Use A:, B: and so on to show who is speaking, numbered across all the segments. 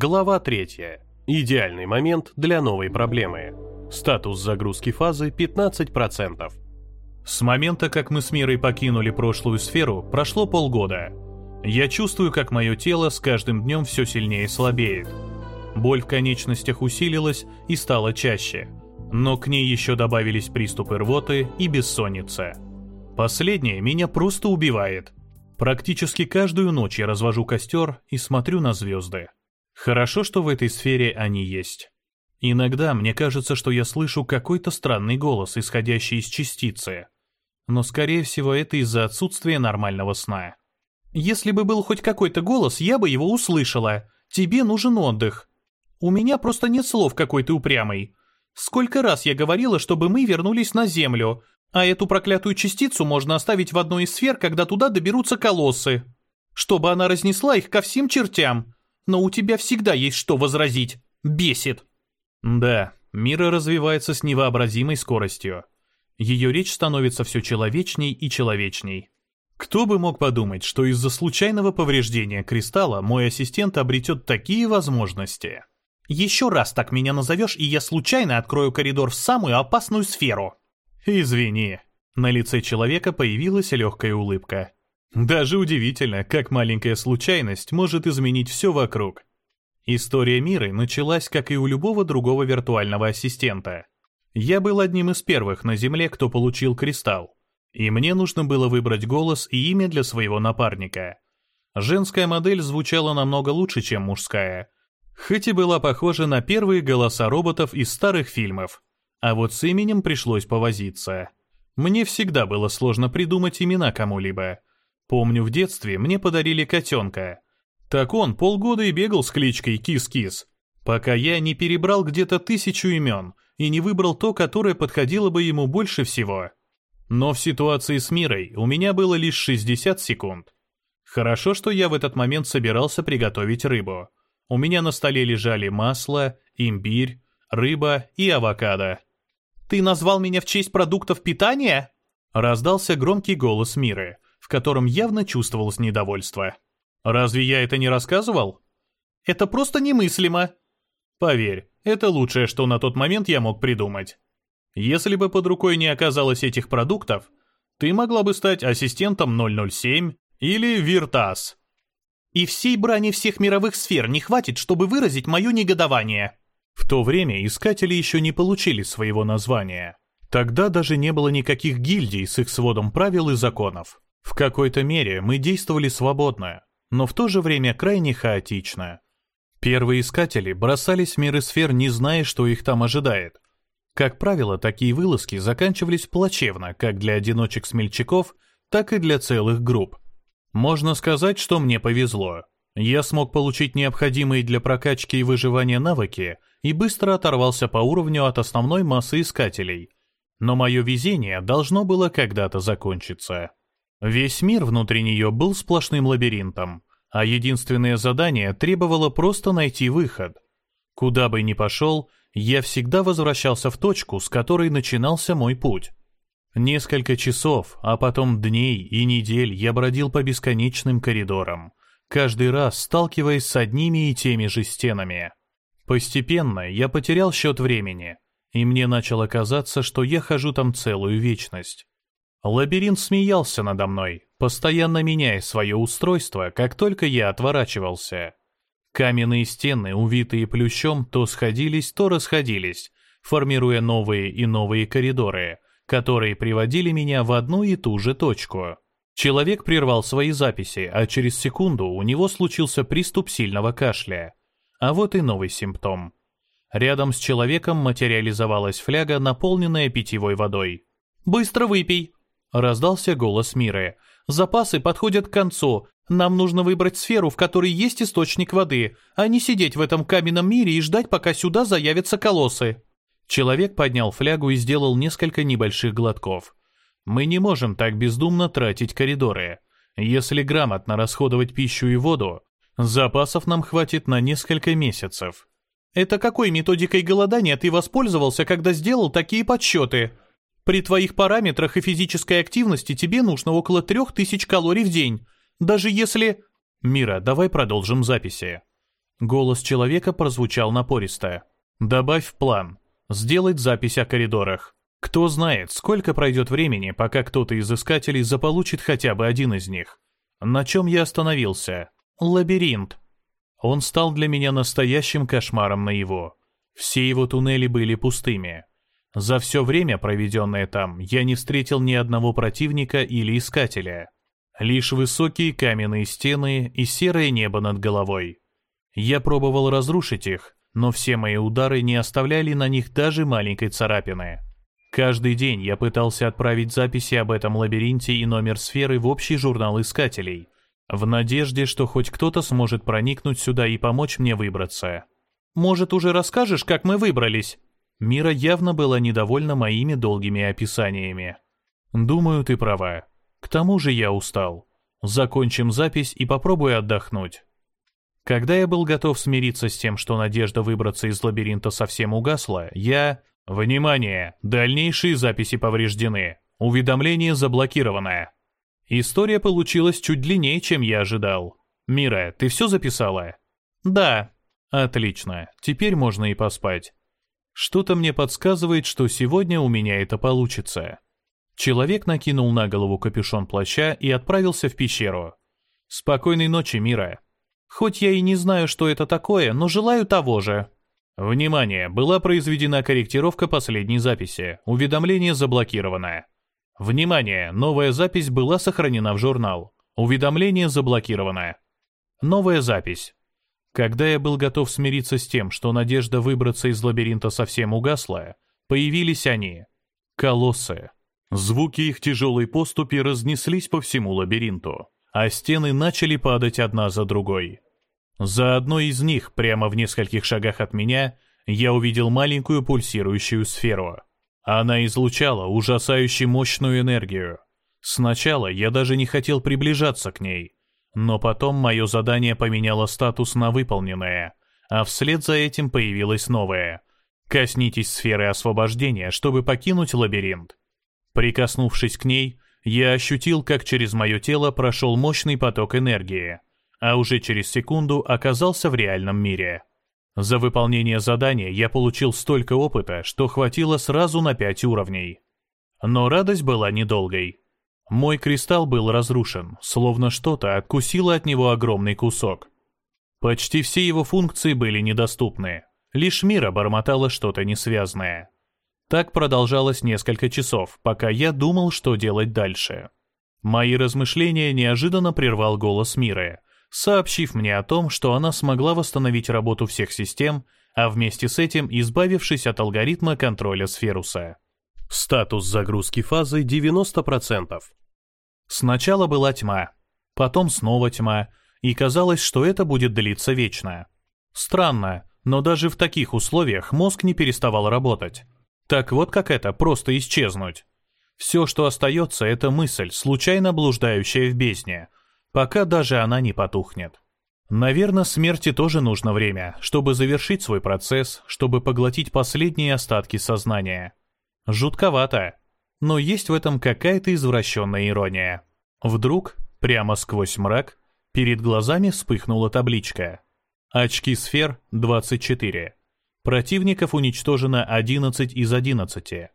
A: Глава 3. Идеальный момент для новой проблемы. Статус загрузки фазы 15%.
B: С момента, как мы с Мирой покинули прошлую сферу, прошло полгода. Я чувствую, как мое тело с каждым днем все сильнее слабеет. Боль в конечностях усилилась и стала чаще. Но к ней еще добавились приступы рвоты и бессонница. Последнее меня просто убивает. Практически каждую ночь я развожу костер и смотрю на звезды. Хорошо, что в этой сфере они есть. Иногда мне кажется, что я слышу какой-то странный голос, исходящий из частицы. Но, скорее всего, это из-за отсутствия нормального сна.
C: Если бы был хоть какой-то голос, я бы его услышала. Тебе нужен отдых. У меня просто нет слов, какой ты упрямый. Сколько раз я говорила, чтобы мы вернулись на Землю, а эту проклятую частицу можно оставить в одной из сфер, когда туда доберутся колоссы. Чтобы она разнесла их ко всем чертям но у тебя всегда есть что возразить. Бесит.
B: Да, мир развивается с невообразимой скоростью. Ее речь становится все человечней и человечней. Кто бы мог подумать, что из-за случайного повреждения кристалла мой ассистент обретет такие возможности?
C: Еще раз так меня назовешь, и я случайно открою коридор в самую опасную сферу.
B: Извини. На лице человека появилась легкая улыбка. Даже удивительно, как маленькая случайность может изменить все вокруг. История мира началась, как и у любого другого виртуального ассистента. Я был одним из первых на Земле, кто получил кристалл. И мне нужно было выбрать голос и имя для своего напарника. Женская модель звучала намного лучше, чем мужская. Хоть и была похожа на первые голоса роботов из старых фильмов. А вот с именем пришлось повозиться. Мне всегда было сложно придумать имена кому-либо. Помню, в детстве мне подарили котенка. Так он полгода и бегал с кличкой Кис-Кис, пока я не перебрал где-то тысячу имен и не выбрал то, которое подходило бы ему больше всего. Но в ситуации с Мирой у меня было лишь 60 секунд. Хорошо, что я в этот момент собирался приготовить рыбу. У меня на столе лежали масло, имбирь, рыба и авокадо.
C: «Ты назвал меня в честь продуктов питания?»
B: Раздался громкий голос Миры, в котором явно чувствовалось недовольство. «Разве я это не рассказывал?»
C: «Это просто немыслимо!»
B: «Поверь, это лучшее, что на тот момент я мог придумать. Если бы под рукой не оказалось этих продуктов, ты могла бы стать ассистентом 007 или Виртас».
C: «И всей брани всех мировых сфер не хватит, чтобы выразить мое негодование!»
B: В то время искатели еще не получили своего названия. Тогда даже не было никаких гильдий с их сводом правил и законов. В какой-то мере мы действовали свободно, но в то же время крайне хаотично. Первые искатели бросались в миры сфер, не зная, что их там ожидает. Как правило, такие вылазки заканчивались плачевно как для одиночек-смельчаков, так и для целых групп. Можно сказать, что мне повезло. Я смог получить необходимые для прокачки и выживания навыки и быстро оторвался по уровню от основной массы искателей. Но мое везение должно было когда-то закончиться. Весь мир внутри нее был сплошным лабиринтом, а единственное задание требовало просто найти выход. Куда бы ни пошел, я всегда возвращался в точку, с которой начинался мой путь. Несколько часов, а потом дней и недель я бродил по бесконечным коридорам, каждый раз сталкиваясь с одними и теми же стенами. Постепенно я потерял счет времени, и мне начало казаться, что я хожу там целую вечность. Лабиринт смеялся надо мной, постоянно меняя свое устройство, как только я отворачивался. Каменные стены, увитые плющом, то сходились, то расходились, формируя новые и новые коридоры, которые приводили меня в одну и ту же точку. Человек прервал свои записи, а через секунду у него случился приступ сильного кашля. А вот и новый симптом. Рядом с человеком материализовалась фляга, наполненная питьевой водой.
C: «Быстро выпей!»
B: Раздался голос Миры.
C: «Запасы подходят к концу. Нам нужно выбрать сферу, в которой есть источник воды, а не сидеть в этом каменном мире и ждать, пока сюда заявятся колоссы».
B: Человек поднял флягу и сделал несколько небольших глотков. «Мы не можем так бездумно тратить коридоры. Если грамотно расходовать пищу и воду, запасов нам хватит на несколько месяцев».
C: «Это какой методикой голодания ты воспользовался, когда сделал такие подсчеты?» При твоих параметрах и физической активности тебе нужно около трех тысяч калорий в день. Даже если...
B: Мира, давай продолжим записи. Голос человека прозвучал напористо. «Добавь в план. Сделать запись о коридорах. Кто знает, сколько пройдет времени, пока кто-то из искателей заполучит хотя бы один из них. На чем я остановился? Лабиринт. Он стал для меня настоящим кошмаром на его. Все его туннели были пустыми. За все время, проведенное там, я не встретил ни одного противника или искателя. Лишь высокие каменные стены и серое небо над головой. Я пробовал разрушить их, но все мои удары не оставляли на них даже маленькой царапины. Каждый день я пытался отправить записи об этом лабиринте и номер сферы в общий журнал искателей, в надежде, что хоть кто-то сможет проникнуть сюда и помочь мне выбраться.
C: «Может, уже расскажешь, как мы выбрались?»
B: Мира явно была недовольна моими долгими описаниями. «Думаю, ты права. К тому же я устал. Закончим запись и попробую отдохнуть». Когда я был готов смириться с тем, что надежда выбраться из лабиринта совсем угасла, я Внимание! Дальнейшие записи повреждены. Уведомление заблокировано. История получилась чуть длиннее, чем я ожидал. Мира, ты все записала?
C: Да.
B: Отлично. Теперь можно и поспать. Что-то мне подсказывает, что сегодня у меня это получится. Человек накинул на голову капюшон плаща и отправился в пещеру. Спокойной ночи, Мира.
C: Хоть я и не знаю, что это такое, но желаю того же.
B: Внимание! Была произведена корректировка последней записи. Уведомление заблокировано. Внимание! Новая запись была сохранена в журнал. Уведомление заблокировано. Новая запись. Когда я был готов смириться с тем, что надежда выбраться из лабиринта совсем угасла, появились они. Колоссы. Звуки их тяжелой поступи разнеслись по всему лабиринту, а стены начали падать одна за другой. За одной из них, прямо в нескольких шагах от меня, я увидел маленькую пульсирующую сферу. Она излучала ужасающе мощную энергию. Сначала я даже не хотел приближаться к ней, но потом мое задание поменяло статус на выполненное, а вслед за этим появилось новое. Коснитесь сферы освобождения, чтобы покинуть лабиринт. Прикоснувшись к ней, я ощутил, как через мое тело прошел мощный поток энергии — а уже через секунду оказался в реальном мире. За выполнение задания я получил столько опыта, что хватило сразу на пять уровней. Но радость была недолгой. Мой кристалл был разрушен, словно что-то откусило от него огромный кусок. Почти все его функции были недоступны, лишь мира бормотала что-то несвязное. Так продолжалось несколько часов, пока я думал, что делать дальше. Мои размышления неожиданно прервал голос Миры, сообщив мне о том, что она смогла восстановить работу всех систем, а вместе с этим избавившись от алгоритма контроля Сферуса.
A: Статус загрузки фазы 90%.
B: Сначала была тьма, потом снова тьма, и казалось, что это будет длиться вечно. Странно, но даже в таких условиях мозг не переставал работать. Так вот как это, просто исчезнуть. Все, что остается, это мысль, случайно блуждающая в бездне, пока даже она не потухнет. Наверное, смерти тоже нужно время, чтобы завершить свой процесс, чтобы поглотить последние остатки сознания. Жутковато, но есть в этом какая-то извращенная ирония. Вдруг, прямо сквозь мрак, перед глазами вспыхнула табличка. Очки сфер 24. Противников уничтожено 11 из 11.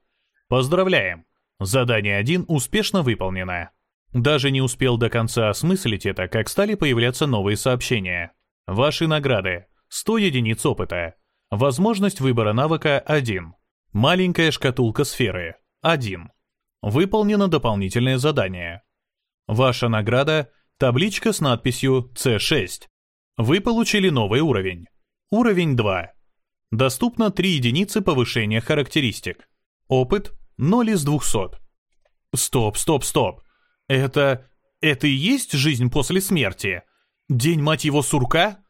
B: Поздравляем! Задание 1 успешно выполнено. Даже не успел до конца осмыслить это, как стали появляться новые сообщения. Ваши награды. 100 единиц опыта. Возможность выбора навыка 1. Маленькая шкатулка сферы. 1. Выполнено дополнительное задание. Ваша награда – табличка с надписью C6. Вы получили новый уровень. Уровень 2. Доступно 3 единицы повышения характеристик. Опыт – 0 из 200. Стоп, стоп, стоп. Это... это и есть жизнь после смерти? День, мать его, сурка?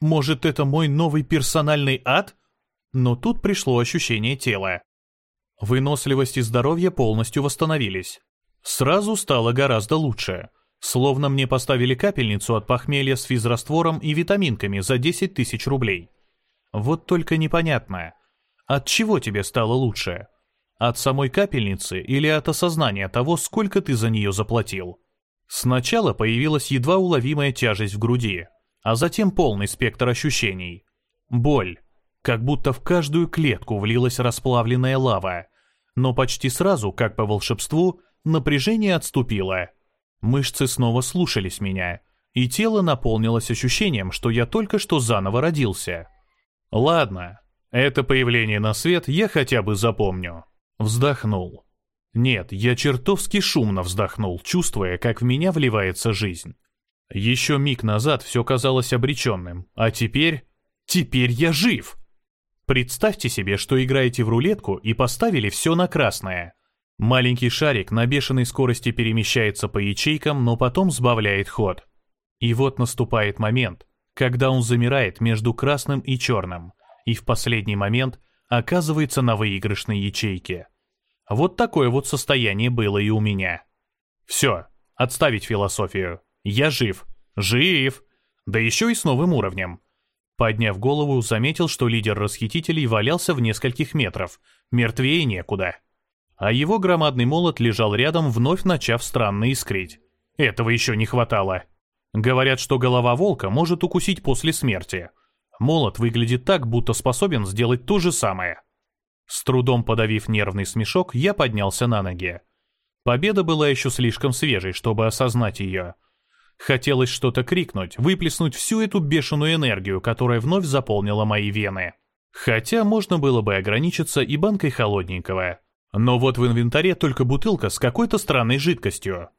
B: Может, это мой новый персональный ад? Но тут пришло ощущение тела. Выносливость и здоровье полностью восстановились. Сразу стало гораздо лучше. Словно мне поставили капельницу от похмелья с физраствором и витаминками за 10 тысяч рублей. Вот только непонятно, от чего тебе стало лучше? От самой капельницы или от осознания того, сколько ты за нее заплатил? Сначала появилась едва уловимая тяжесть в груди, а затем полный спектр ощущений. Боль, как будто в каждую клетку влилась расплавленная лава, но почти сразу, как по волшебству, напряжение отступило. Мышцы снова слушались меня, и тело наполнилось ощущением, что я только что заново родился. Ладно, это появление на свет я хотя бы запомню. Вздохнул. Нет, я чертовски шумно вздохнул, чувствуя, как в меня вливается жизнь. Еще миг назад все казалось обреченным, а теперь... Теперь я жив! Представьте себе, что играете в рулетку и поставили все на красное. Маленький шарик на бешеной скорости перемещается по ячейкам, но потом сбавляет ход. И вот наступает момент, когда он замирает между красным и черным, и в последний момент оказывается на выигрышной ячейке. Вот такое вот состояние было и у меня. Все, отставить философию. Я жив. Жив! Да еще и с новым уровнем. Подняв голову, заметил, что лидер расхитителей валялся в нескольких метров. Мертвее некуда. А его громадный молот лежал рядом, вновь начав странно искрить. Этого еще не хватало. Говорят, что голова волка может укусить после смерти. Молот выглядит так, будто способен сделать то же самое. С трудом подавив нервный смешок, я поднялся на ноги. Победа была еще слишком свежей, чтобы осознать ее. Хотелось что-то крикнуть, выплеснуть всю эту бешеную энергию, которая вновь заполнила мои вены. Хотя можно было бы ограничиться и банкой холодненького. Но вот в инвентаре только бутылка с какой-то странной жидкостью,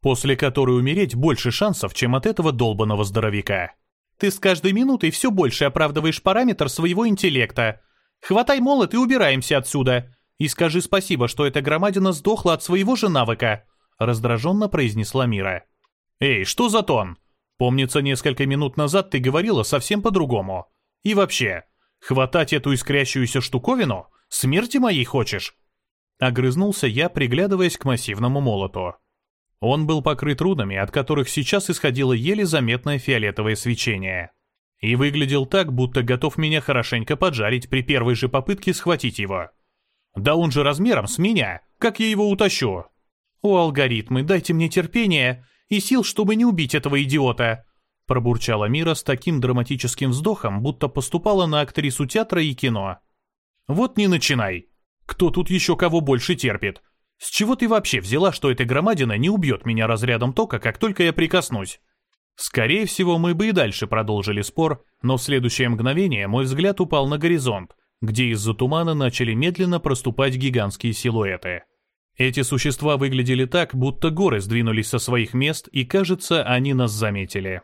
B: после которой умереть больше шансов, чем от этого долбанного здоровяка. Ты с каждой минутой все больше оправдываешь параметр своего интеллекта. Хватай молот и убираемся отсюда. И скажи спасибо, что эта громадина сдохла от своего же навыка», — раздраженно произнесла Мира. «Эй, что за тон? Помнится, несколько минут назад ты говорила совсем по-другому. И вообще, хватать эту искрящуюся штуковину? Смерти моей хочешь?» Огрызнулся я, приглядываясь к массивному молоту. Он был покрыт рунами, от которых сейчас исходило еле заметное фиолетовое свечение. И выглядел так, будто готов меня хорошенько поджарить при первой же попытке схватить его. Да он же размером с меня, как я его утащу? О, алгоритмы, дайте мне терпения и сил, чтобы не убить этого идиота!» Пробурчала Мира с таким драматическим вздохом, будто поступала на актрису театра и кино. «Вот не начинай! Кто тут еще кого больше терпит? С чего ты вообще взяла, что эта громадина не убьет меня разрядом тока, как только я прикоснусь?» Скорее всего, мы бы и дальше продолжили спор, но в следующее мгновение мой взгляд упал на горизонт, где из-за тумана начали медленно проступать гигантские силуэты. Эти существа выглядели так, будто горы сдвинулись со своих мест, и, кажется, они нас заметили.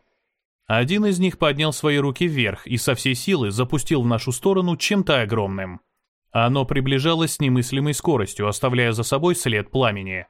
B: Один из них поднял свои руки вверх и со всей силы запустил в нашу сторону чем-то огромным. Оно приближалось с немыслимой скоростью, оставляя за собой след пламени.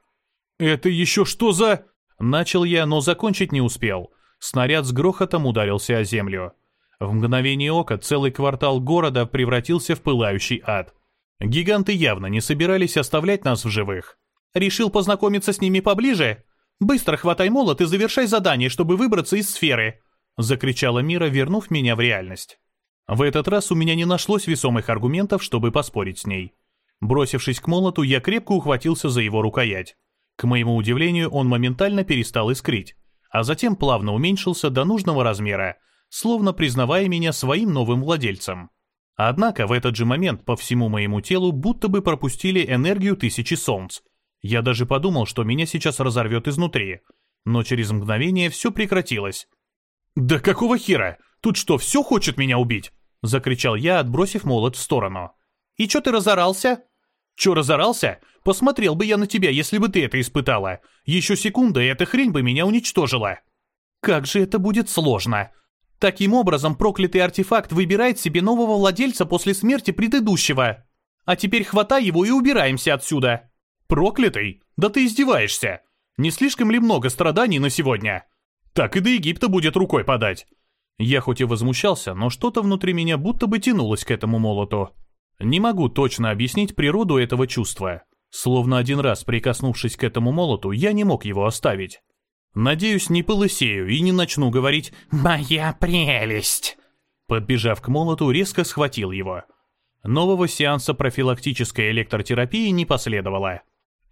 B: «Это еще что за...» Начал я, но закончить не успел. Снаряд с грохотом ударился о землю. В мгновение ока целый квартал города превратился в пылающий ад. Гиганты явно не собирались оставлять нас в живых. Решил познакомиться с ними поближе? Быстро хватай молот и завершай задание, чтобы выбраться из сферы!» Закричала Мира, вернув меня в реальность. В этот раз у меня не нашлось весомых аргументов, чтобы поспорить с ней. Бросившись к молоту, я крепко ухватился за его рукоять. К моему удивлению, он моментально перестал искрить, а затем плавно уменьшился до нужного размера, словно признавая меня своим новым владельцем. Однако в этот же момент по всему моему телу будто бы пропустили энергию тысячи солнц. Я даже подумал, что меня сейчас разорвет изнутри. Но через мгновение все прекратилось. «Да какого хера? Тут что, все хочет меня убить?» Закричал я, отбросив молот в сторону. «И чё ты разорался?» «Чё разорался? Посмотрел бы я на тебя, если бы ты это испытала. Еще секунда, и эта хрень бы меня уничтожила». «Как же это будет сложно!» Таким образом, проклятый артефакт выбирает себе нового владельца после смерти предыдущего. А теперь хватай его и убираемся отсюда. Проклятый? Да ты издеваешься. Не слишком ли много страданий на сегодня? Так и до Египта будет рукой подать. Я хоть и возмущался, но что-то внутри меня будто бы тянулось к этому молоту. Не могу точно объяснить природу этого чувства. Словно один раз прикоснувшись к этому молоту, я не мог его оставить. Надеюсь, не полысею и не начну говорить «Моя прелесть!». Подбежав к молоту, резко схватил его. Нового сеанса профилактической электротерапии не последовало.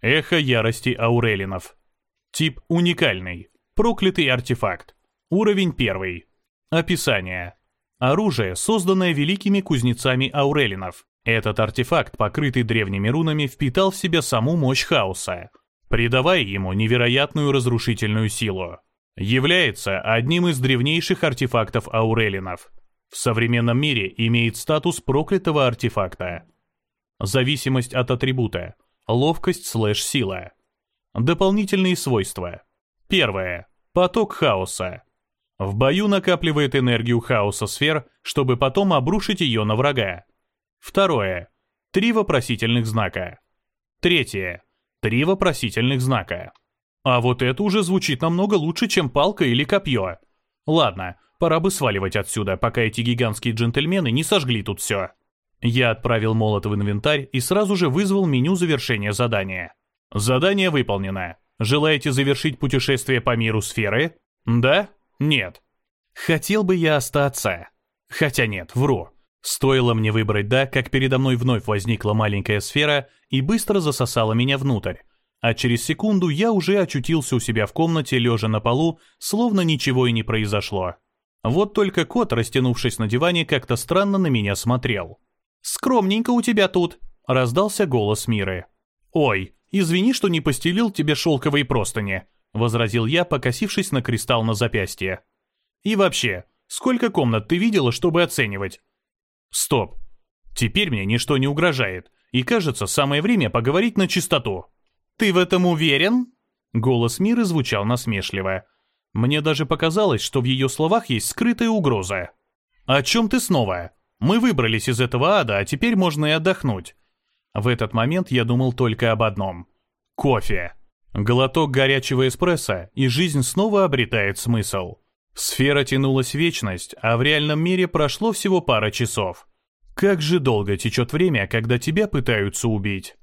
B: Эхо ярости Аурелинов. Тип уникальный. Проклятый артефакт. Уровень первый. Описание. Оружие, созданное великими кузнецами Аурелинов. Этот артефакт, покрытый древними рунами, впитал в себя саму мощь хаоса, придавая ему невероятную разрушительную силу. Является одним из древнейших артефактов Аурелинов. В современном мире имеет статус проклятого артефакта. Зависимость от атрибута. Ловкость слэш сила. Дополнительные свойства. Первое. Поток хаоса. В бою накапливает энергию хаоса сфер, чтобы потом обрушить ее на врага. Второе. Три вопросительных знака. Третье. Три вопросительных знака. А вот это уже звучит намного лучше, чем палка или копье. Ладно, пора бы сваливать отсюда, пока эти гигантские джентльмены не сожгли тут все. Я отправил молот в инвентарь и сразу же вызвал меню завершения задания. Задание выполнено. Желаете завершить путешествие по миру сферы? Да? Нет. Хотел бы я остаться. Хотя нет, вру. Стоило мне выбрать «да», как передо мной вновь возникла маленькая сфера и быстро засосала меня внутрь. А через секунду я уже очутился у себя в комнате, лежа на полу, словно ничего и не произошло. Вот только кот, растянувшись на диване, как-то странно на меня смотрел. «Скромненько у тебя тут», — раздался голос Миры. «Ой, извини, что не постелил тебе шелковые простыни», — возразил я, покосившись на кристалл на запястье. «И вообще, сколько комнат ты видела, чтобы оценивать? Стоп. Теперь мне ничто не угрожает, и кажется, самое время поговорить на чистоту. Ты в этом уверен? Голос Миры звучал насмешливо. Мне даже показалось, что в ее словах есть скрытая угроза. «О чем ты снова? Мы выбрались из этого ада, а теперь можно и отдохнуть». В этот момент я думал только об одном. Кофе. Глоток горячего эспрессо, и жизнь снова обретает смысл. Сфера тянулась вечность, а в реальном мире прошло всего пара часов. Как же долго течет время, когда тебя пытаются убить?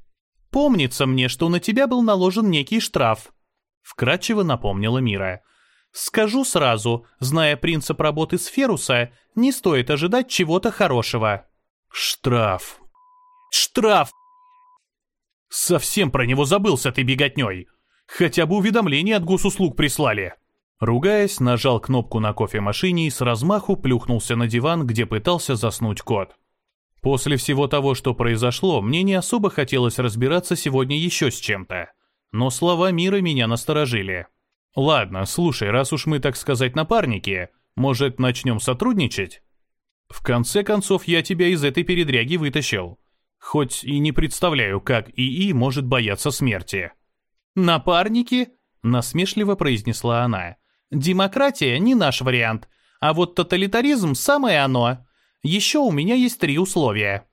B: «Помнится мне, что на тебя был наложен некий штраф», — вкратчиво напомнила Мира. «Скажу сразу, зная принцип работы Сферуса, не стоит ожидать чего-то хорошего». «Штраф. Штраф. Совсем про него забылся ты беготней. Хотя бы уведомление от госуслуг прислали». Ругаясь, нажал кнопку на кофемашине и с размаху плюхнулся на диван, где пытался заснуть кот. После всего того, что произошло, мне не особо хотелось разбираться сегодня еще с чем-то. Но слова мира меня насторожили. «Ладно, слушай, раз уж мы, так сказать, напарники, может, начнем сотрудничать?» «В конце концов, я тебя из этой передряги вытащил. Хоть и не представляю, как ИИ может бояться смерти».
C: «Напарники?» — насмешливо произнесла она. Демократия не наш вариант, а вот тоталитаризм самое оно. Еще у меня есть три условия.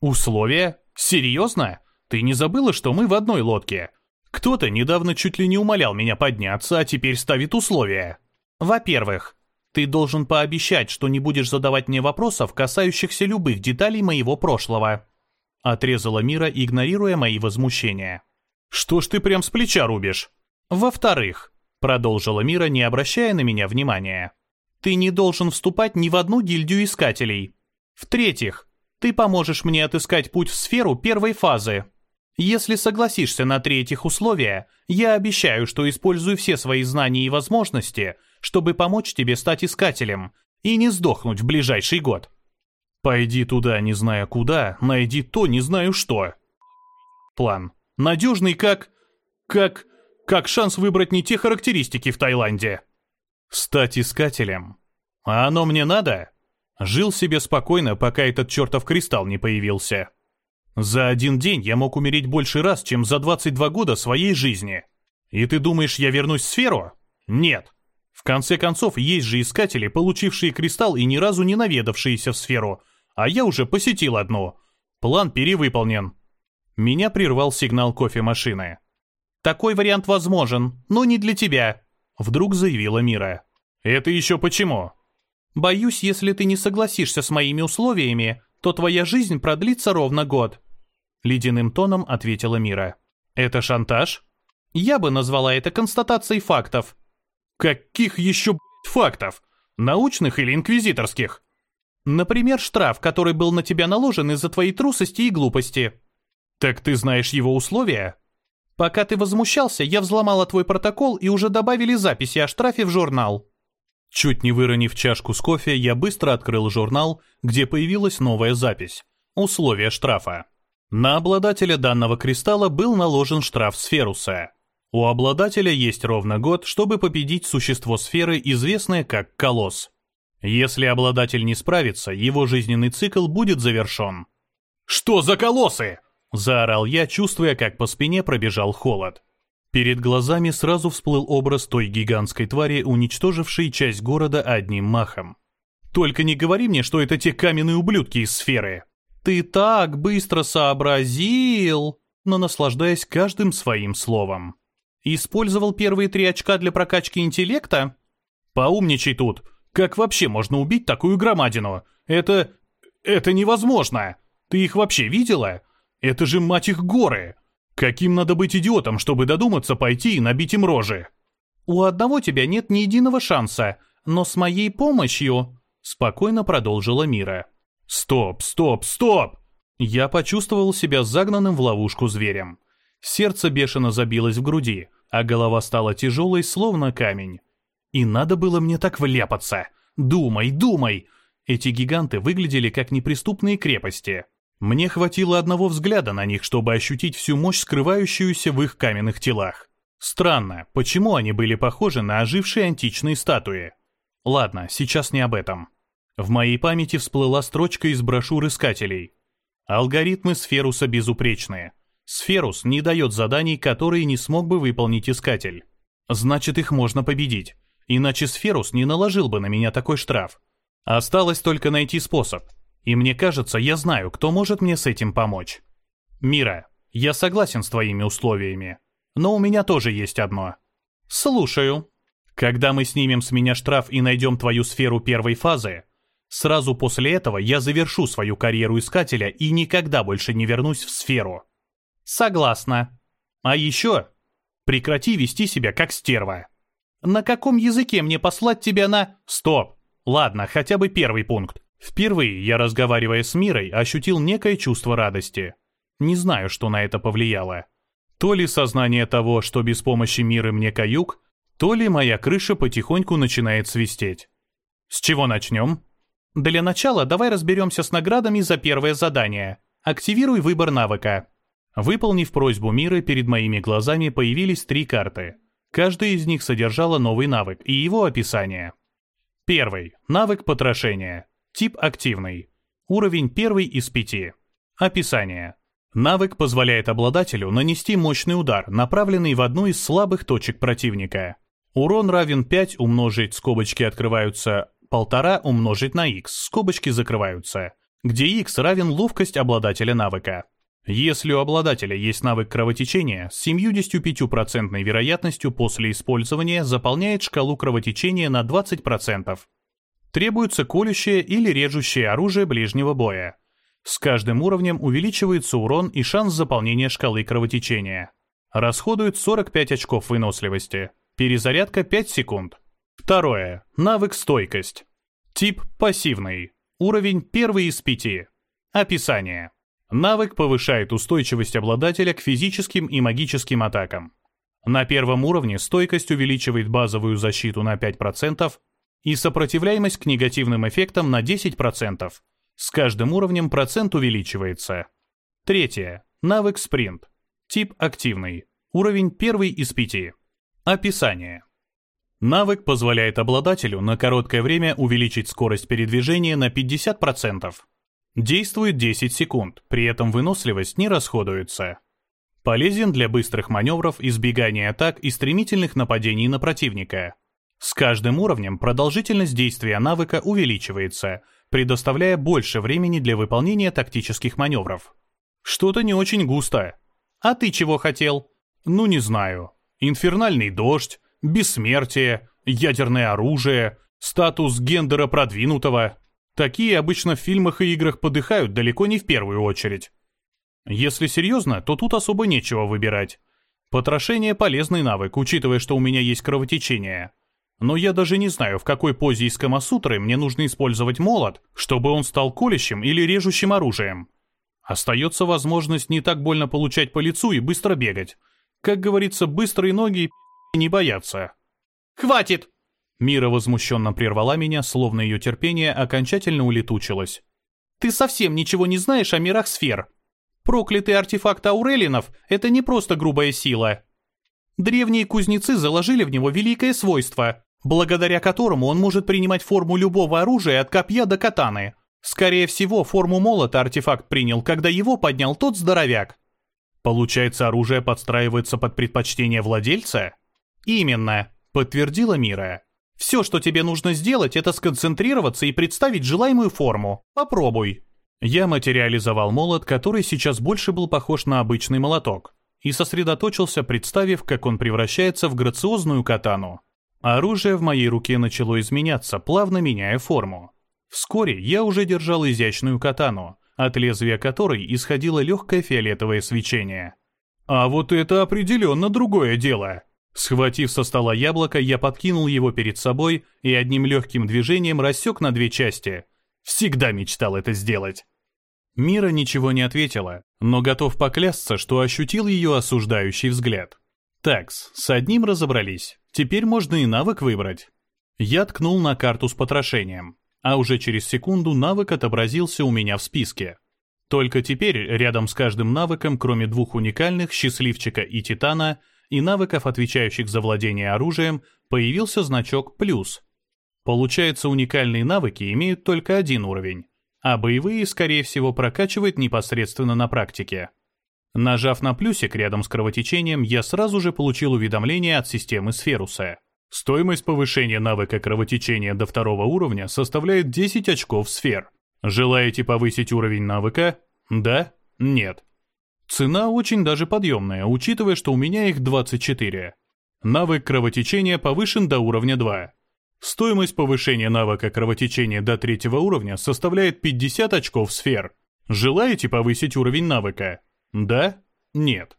B: Условия? Серьезно? Ты не забыла, что мы в одной лодке? Кто-то недавно чуть ли не умолял меня подняться, а теперь ставит условия.
C: Во-первых, ты должен пообещать, что не будешь задавать мне вопросов, касающихся любых деталей моего прошлого. Отрезала Мира, игнорируя мои возмущения.
B: Что ж ты прям с плеча рубишь?
C: Во-вторых, Продолжила Мира, не обращая на меня внимания. Ты не должен вступать ни в одну гильдию искателей. В-третьих, ты поможешь мне отыскать путь в сферу первой фазы. Если согласишься на третьих условия, я обещаю, что использую все свои знания и возможности, чтобы помочь тебе стать искателем и не сдохнуть в ближайший год.
B: Пойди туда, не зная куда, найди то, не знаю что. План. Надежный как... как как шанс выбрать не те характеристики в Таиланде. Стать искателем. А оно мне надо? Жил себе спокойно, пока этот чертов кристалл не появился. За один день я мог умереть больше раз, чем за 22 года своей жизни. И ты думаешь, я вернусь в сферу? Нет. В конце концов, есть же искатели, получившие кристалл и ни разу не наведавшиеся в сферу, а я уже посетил одну. План перевыполнен. Меня прервал сигнал кофемашины.
C: Такой вариант возможен, но не для тебя», — вдруг заявила Мира.
B: «Это еще почему?»
C: «Боюсь, если ты не согласишься с моими условиями, то твоя жизнь продлится ровно год», — ледяным тоном ответила Мира.
B: «Это шантаж?»
C: «Я бы назвала это констатацией фактов».
B: «Каких еще, фактов? Научных или инквизиторских?»
C: «Например, штраф, который был на тебя наложен из-за твоей трусости и глупости».
B: «Так ты знаешь его условия?»
C: Пока ты возмущался, я взломала твой протокол и уже добавили записи о штрафе в журнал.
B: Чуть не выронив чашку с кофе, я быстро открыл журнал, где появилась новая запись. Условия штрафа. На обладателя данного кристалла был наложен штраф Сферуса. У обладателя есть ровно год, чтобы победить существо сферы, известное как Колосс. Если обладатель не справится, его жизненный цикл будет завершен.
C: «Что за колоссы?»
B: – заорал я, чувствуя, как по спине пробежал холод. Перед глазами сразу всплыл образ той гигантской твари, уничтожившей часть города одним махом.
C: «Только не говори мне, что это те каменные ублюдки из сферы!»
B: «Ты так быстро сообразил!» но наслаждаясь каждым своим словом. «Использовал первые три очка для прокачки интеллекта?»
C: «Поумничай тут! Как вообще можно убить такую громадину? Это... это невозможно! Ты их вообще видела? Это же, мать их, горы! Каким надо быть идиотом, чтобы додуматься пойти и набить им рожи?»
B: «У одного тебя нет ни единого шанса, но с моей помощью...» Спокойно продолжила Мира.
C: «Стоп, стоп, стоп!»
B: Я почувствовал себя загнанным в ловушку зверем. Сердце бешено забилось в груди, а голова стала тяжелой, словно камень. И надо было мне так вляпаться. Думай, думай. Эти гиганты выглядели как неприступные крепости. Мне хватило одного взгляда на них, чтобы ощутить всю мощь, скрывающуюся в их каменных телах. Странно, почему они были похожи на ожившие античные статуи? Ладно, сейчас не об этом. В моей памяти всплыла строчка из брошюр искателей. Алгоритмы Сферуса безупречные. Сферус не дает заданий, которые не смог бы выполнить искатель. Значит, их можно победить. Иначе Сферус не наложил бы на меня такой штраф. Осталось только найти способ. И мне кажется, я знаю, кто может мне с этим помочь. Мира, я согласен с твоими условиями. Но у меня тоже есть одно. Слушаю. Когда мы снимем с меня штраф и найдем твою сферу первой фазы, сразу после этого я завершу свою карьеру искателя и никогда больше не вернусь в сферу. Согласна. А еще прекрати вести себя как стерва. На каком языке мне послать тебя на... Стоп! Ладно, хотя бы первый пункт. Впервые я, разговаривая с Мирой, ощутил некое чувство радости. Не знаю, что на это повлияло. То ли сознание того, что без помощи Миры мне каюк, то ли моя крыша потихоньку начинает свистеть. С чего начнем? Для начала давай разберемся с наградами за первое задание. Активируй выбор навыка. Выполнив просьбу Миры, перед моими глазами появились три карты. Каждая из них содержала новый навык и его описание. Первый. Навык потрошения. Тип активный. Уровень первый из пяти. Описание. Навык позволяет обладателю нанести мощный удар, направленный в одну из слабых точек противника. Урон равен 5 умножить, скобочки открываются, полтора умножить на x, скобочки закрываются, где x равен ловкость обладателя навыка. Если у обладателя есть навык кровотечения, с 75% вероятностью после использования заполняет шкалу кровотечения на 20%. Требуется колющее или режущее оружие ближнего боя. С каждым уровнем увеличивается урон и шанс заполнения шкалы кровотечения. Расходует 45 очков выносливости. Перезарядка 5 секунд. Второе. Навык стойкость. Тип пассивный. Уровень 1 из 5. Описание. Навык повышает устойчивость обладателя к физическим и магическим атакам. На первом уровне стойкость увеличивает базовую защиту на 5% и сопротивляемость к негативным эффектам на 10%. С каждым уровнем процент увеличивается. Третье. Навык спринт. Тип активный. Уровень 1 из 5. Описание. Навык позволяет обладателю на короткое время увеличить скорость передвижения на 50%. Действует 10 секунд, при этом выносливость не расходуется. Полезен для быстрых маневров, избегания атак и стремительных нападений на противника. С каждым уровнем продолжительность действия навыка увеличивается, предоставляя больше времени для выполнения тактических маневров. Что-то не очень густо. А ты чего хотел? Ну не знаю. Инфернальный дождь, бессмертие, ядерное оружие, статус гендера продвинутого. Такие обычно в фильмах и играх подыхают далеко не в первую очередь. Если серьезно, то тут особо нечего выбирать. Потрошение – полезный навык, учитывая, что у меня есть кровотечение. Но я даже не знаю, в какой позе из Камасутры мне нужно использовать молот, чтобы он стал колющим или режущим оружием. Остается возможность не так больно получать по лицу и быстро бегать. Как говорится, быстрые ноги не боятся.
C: «Хватит!»
B: Мира возмущенно прервала меня, словно ее терпение окончательно улетучилось.
C: «Ты совсем ничего не знаешь о мирах сфер. Проклятый артефакт Аурелинов — это не просто грубая сила. Древние кузнецы заложили в него великое свойство, благодаря которому он может принимать форму любого оружия от копья до катаны. Скорее всего, форму молота артефакт принял, когда его поднял тот здоровяк.
B: Получается, оружие подстраивается под предпочтение владельца?
C: Именно, подтвердила Мира. Все, что тебе нужно сделать, это сконцентрироваться и представить желаемую форму. Попробуй.
B: Я материализовал молот, который сейчас больше был похож на обычный молоток, и сосредоточился, представив, как он превращается в грациозную катану. Оружие в моей руке начало изменяться, плавно меняя форму. Вскоре я уже держал изящную катану, от лезвия которой исходило легкое фиолетовое свечение. А вот это определенно другое дело. Схватив со стола яблоко, я подкинул его перед собой и одним легким движением рассек на две части. Всегда мечтал это сделать. Мира ничего не ответила, но готов поклясться, что ощутил ее осуждающий взгляд. Такс, с одним разобрались. Теперь можно и навык выбрать. Я ткнул на карту с потрошением, а уже через секунду навык отобразился у меня в списке. Только теперь рядом с каждым навыком, кроме двух уникальных, счастливчика и титана, и навыков, отвечающих за владение оружием, появился значок «плюс». Получается, уникальные навыки имеют только один уровень, а боевые, скорее всего, прокачивает непосредственно на практике. Нажав на плюсик рядом с кровотечением, я сразу же получил уведомление от системы Сферуса. Стоимость повышения навыка кровотечения до второго уровня составляет 10 очков сфер. Желаете повысить уровень навыка? Да? Нет. Цена очень даже подъемная, учитывая, что у меня их 24. Навык кровотечения повышен до уровня 2. Стоимость повышения навыка кровотечения до третьего уровня составляет 50 очков сфер. Желаете повысить уровень навыка? Да? Нет.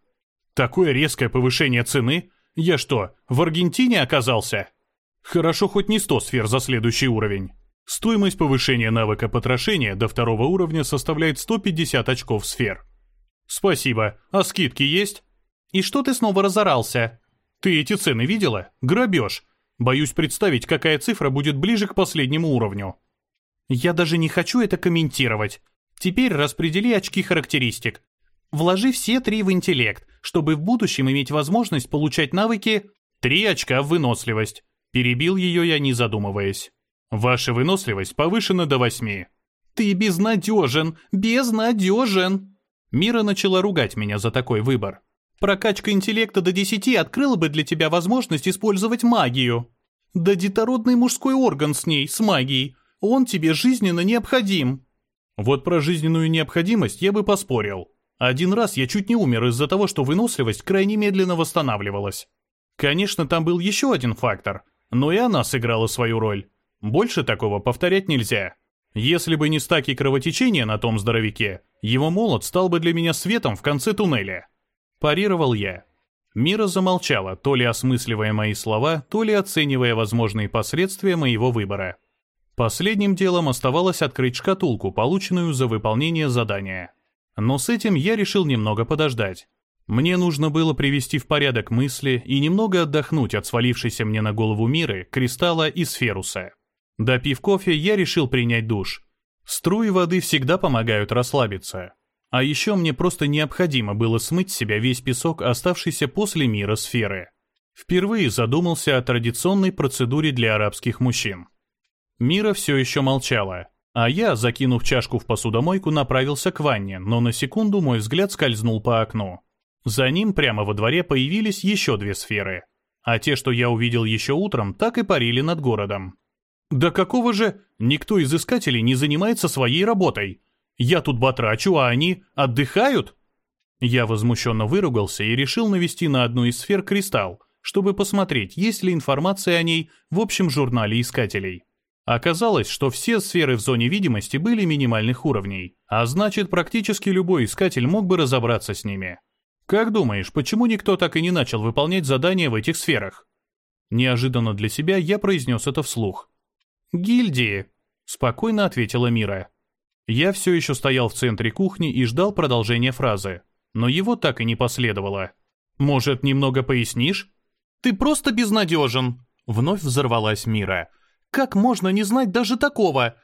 B: Такое резкое повышение цены? Я что, в Аргентине оказался? Хорошо хоть не 100 сфер за следующий уровень. Стоимость повышения навыка потрошения до второго уровня составляет 150 очков сфер. Спасибо. А скидки есть? И что ты снова разорался? Ты эти цены видела? Грабеж. Боюсь представить, какая цифра будет ближе к последнему уровню. Я даже не хочу это комментировать. Теперь распредели очки характеристик. Вложи все три в интеллект, чтобы в будущем иметь возможность получать навыки «три очка в выносливость». Перебил ее я, не задумываясь. Ваша выносливость повышена до восьми. Ты безнадежен, безнадежен. Мира начала ругать меня за такой выбор. Прокачка интеллекта до десяти открыла бы для тебя возможность использовать магию. Да детородный мужской орган с ней, с магией. Он тебе жизненно необходим. Вот про жизненную необходимость я бы поспорил. Один раз я чуть не умер из-за того, что выносливость крайне медленно восстанавливалась. Конечно, там был еще один фактор, но и она сыграла свою роль. Больше такого повторять нельзя. Если бы не стаки кровотечения на том здоровяке, его молот стал бы для меня светом в конце туннеля. Парировал я. Мира замолчала, то ли осмысливая мои слова, то ли оценивая возможные последствия моего выбора. Последним делом оставалось открыть шкатулку, полученную за выполнение задания. Но с этим я решил немного подождать. Мне нужно было привести в порядок мысли и немного отдохнуть от свалившейся мне на голову миры, кристалла и сферуса. Допив кофе, я решил принять душ. Струи воды всегда помогают расслабиться. А еще мне просто необходимо было смыть с себя весь песок, оставшийся после мира сферы. Впервые задумался о традиционной процедуре для арабских мужчин. Мира все еще молчала, а я, закинув чашку в посудомойку, направился к ванне, но на секунду мой взгляд скользнул по окну. За ним прямо во дворе появились еще две сферы. А те, что я увидел еще утром, так и парили над городом. Да какого же никто из искателей не занимается своей работой? Я тут батрачу, а они отдыхают? Я возмущенно выругался и решил навести на одну из сфер кристалл, чтобы посмотреть, есть ли информация о ней в общем журнале искателей. Оказалось, что все сферы в зоне видимости были минимальных уровней, а значит, практически любой искатель мог бы разобраться с ними. Как думаешь, почему никто так и не начал выполнять задания в этих сферах? Неожиданно для себя я произнес это вслух. «Гильдии», — спокойно ответила Мира. Я все еще стоял в центре кухни и ждал продолжения фразы, но его так и не последовало. «Может, немного пояснишь?» «Ты просто безнадежен», Вновь взорвалась Мира.
C: Как можно не знать даже такого?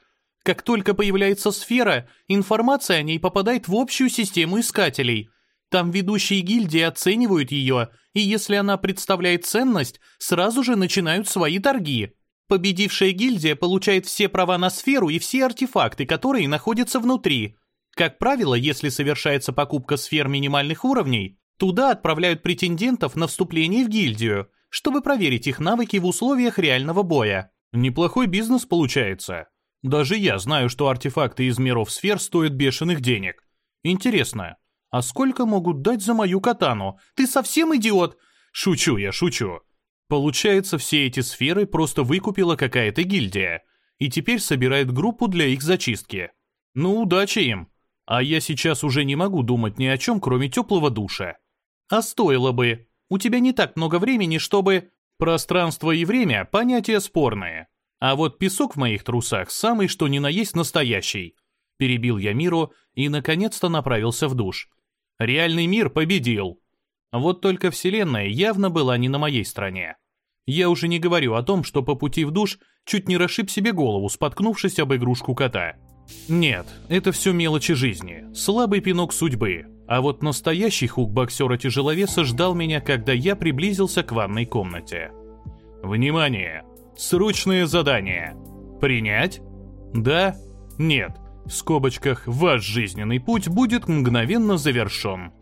C: Как только появляется сфера, информация о ней попадает в общую систему искателей. Там ведущие гильдии оценивают ее, и если она представляет ценность, сразу же начинают свои торги. Победившая гильдия получает все права на сферу и все артефакты, которые находятся внутри. Как правило, если совершается покупка сфер минимальных уровней, туда отправляют претендентов на вступление в гильдию, чтобы проверить их навыки в условиях реального боя.
B: Неплохой бизнес получается. Даже я знаю, что артефакты из миров сфер стоят бешеных денег. Интересно, а сколько могут дать за мою катану?
C: Ты совсем идиот?
B: Шучу я, шучу. Получается, все эти сферы просто выкупила какая-то гильдия и теперь собирает группу для их зачистки. Ну, удачи им. А я сейчас уже не могу думать ни о чем, кроме теплого душа.
C: А стоило бы. У тебя не так много времени, чтобы...
B: Пространство и время – понятия спорные. А вот песок в моих трусах самый что ни на есть настоящий. Перебил я миру и наконец-то направился в душ. Реальный мир победил. Вот только Вселенная явно была не на моей стороне. Я уже не говорю о том, что по пути в душ чуть не расшиб себе голову, споткнувшись об игрушку кота. Нет, это все мелочи жизни, слабый пинок судьбы. А вот настоящий хук боксера-тяжеловеса ждал меня, когда я приблизился к ванной комнате. Внимание! Срочное задание. Принять? Да? Нет. В скобочках «Ваш жизненный путь будет мгновенно завершен».